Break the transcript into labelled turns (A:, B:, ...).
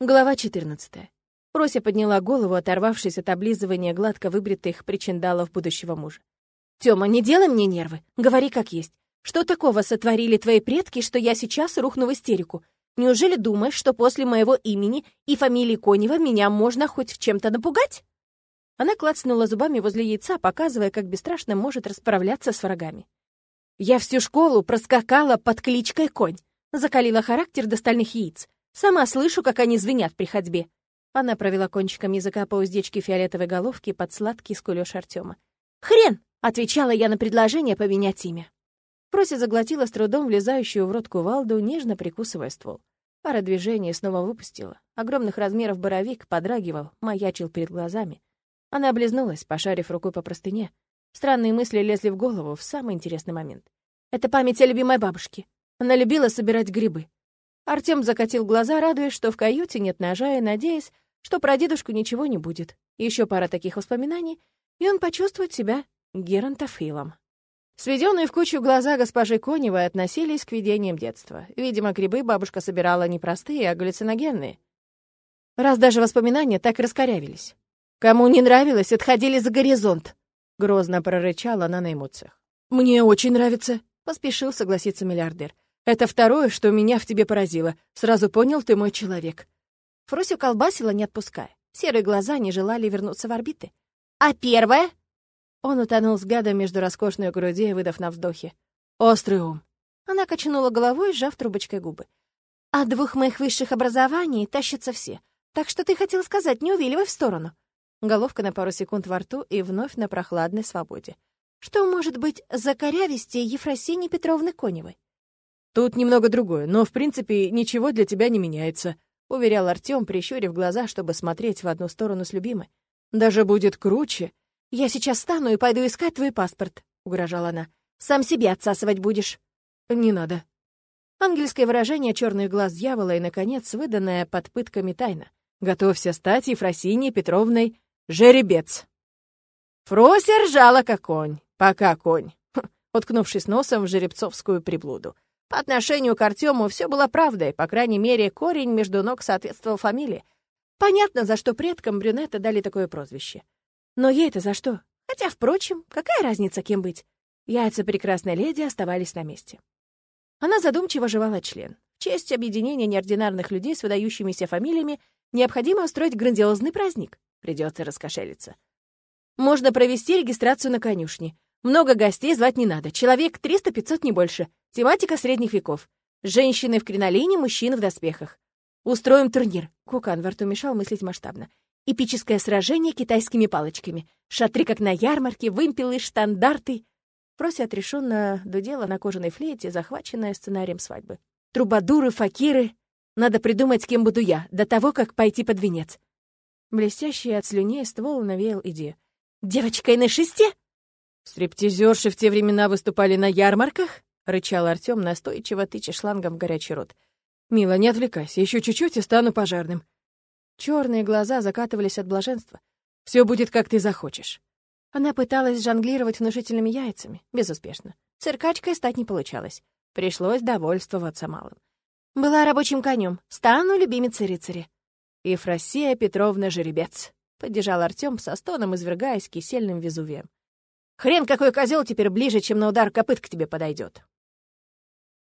A: Глава 14. Прося подняла голову, оторвавшись от облизывания гладко выбритых причиндалов будущего мужа. «Тёма, не делай мне нервы. Говори как есть. Что такого сотворили твои предки, что я сейчас рухну в истерику? Неужели думаешь, что после моего имени и фамилии Конева меня можно хоть в чем-то напугать?» Она клацнула зубами возле яйца, показывая, как бесстрашно может расправляться с врагами. «Я всю школу проскакала под кличкой Конь. Закалила характер до стальных яиц. Сама слышу, как они звенят при ходьбе. Она провела кончиком языка по уздечке фиолетовой головки под сладкий скулёж Артема. «Хрен!» — отвечала я на предложение поменять имя. Прося заглотила с трудом влезающую в рот кувалду, нежно прикусывая ствол. Пара движений снова выпустила. Огромных размеров боровик подрагивал, маячил перед глазами. Она облизнулась, пошарив рукой по простыне. Странные мысли лезли в голову в самый интересный момент. Это память о любимой бабушке. Она любила собирать грибы. Артём закатил глаза, радуясь, что в каюте нет ножа, и надеясь, что про дедушку ничего не будет. Еще пара таких воспоминаний, и он почувствует себя геронтофилом. Сведенные в кучу глаза госпожи Коневой относились к видениям детства. Видимо, грибы бабушка собирала не простые, а галлюциногенные. Раз даже воспоминания так раскорявились. «Кому не нравилось, отходили за горизонт!» — грозно прорычала она на эмоциях. «Мне очень нравится», — поспешил согласиться миллиардер. Это второе, что меня в тебе поразило. Сразу понял, ты мой человек». Фросю колбасила, не отпуская. Серые глаза не желали вернуться в орбиты. «А первое?» Он утонул взглядом между роскошной грудей, выдав на вздохе. «Острый ум». Она качнула головой, сжав трубочкой губы. «От двух моих высших образований тащатся все. Так что ты хотел сказать, не увиливай в сторону». Головка на пару секунд во рту и вновь на прохладной свободе. Что может быть за корявистее Ефросинии Петровны Коневой? «Тут немного другое, но, в принципе, ничего для тебя не меняется», — уверял Артём, прищурив глаза, чтобы смотреть в одну сторону с любимой. «Даже будет круче. Я сейчас встану и пойду искать твой паспорт», — угрожала она. «Сам себе отсасывать будешь». «Не надо». Ангельское выражение черных глаз дьявола и, наконец, выданная под пытками тайна. «Готовься стать Ефросиньей Петровной жеребец». Фрося ржала, как конь. Пока конь, уткнувшись носом в жеребцовскую приблуду. По отношению к Артему все было правдой, по крайней мере, корень между ног соответствовал фамилии. Понятно, за что предкам брюнета дали такое прозвище. Но ей-то за что? Хотя, впрочем, какая разница, кем быть? Яйца прекрасной леди оставались на месте. Она задумчиво жевала член. В честь объединения неординарных людей с выдающимися фамилиями необходимо устроить грандиозный праздник. Придется раскошелиться. Можно провести регистрацию на конюшне. Много гостей звать не надо. Человек 300-500, не больше. Тематика средних веков. Женщины в кринолине, мужчины в доспехах. Устроим турнир. Кукан во рту мешал мыслить масштабно. Эпическое сражение китайскими палочками. Шатры, как на ярмарке, вымпелы, штандарты. Прося отрешенно дудела на кожаной флейте, захваченная сценарием свадьбы. Трубадуры, факиры. Надо придумать, кем буду я, до того, как пойти под венец. Блестящий от слюней ствол навеял идею. «Девочкой на шесте?» «Стриптизерши в те времена выступали на ярмарках?» — рычал Артём, настойчиво тыча шлангом в горячий рот. «Мила, не отвлекайся, еще чуть-чуть и стану пожарным». Черные глаза закатывались от блаженства. Все будет, как ты захочешь». Она пыталась жонглировать внушительными яйцами, безуспешно. Циркачкой стать не получалось. Пришлось довольствоваться малым. Была рабочим конем, стану любимицей рыцаря. «Ефросия Петровна Жеребец», — поддержал Артём со стоном, извергаясь кисельным везувием. Хрен какой козел теперь ближе, чем на удар копыт к тебе подойдет.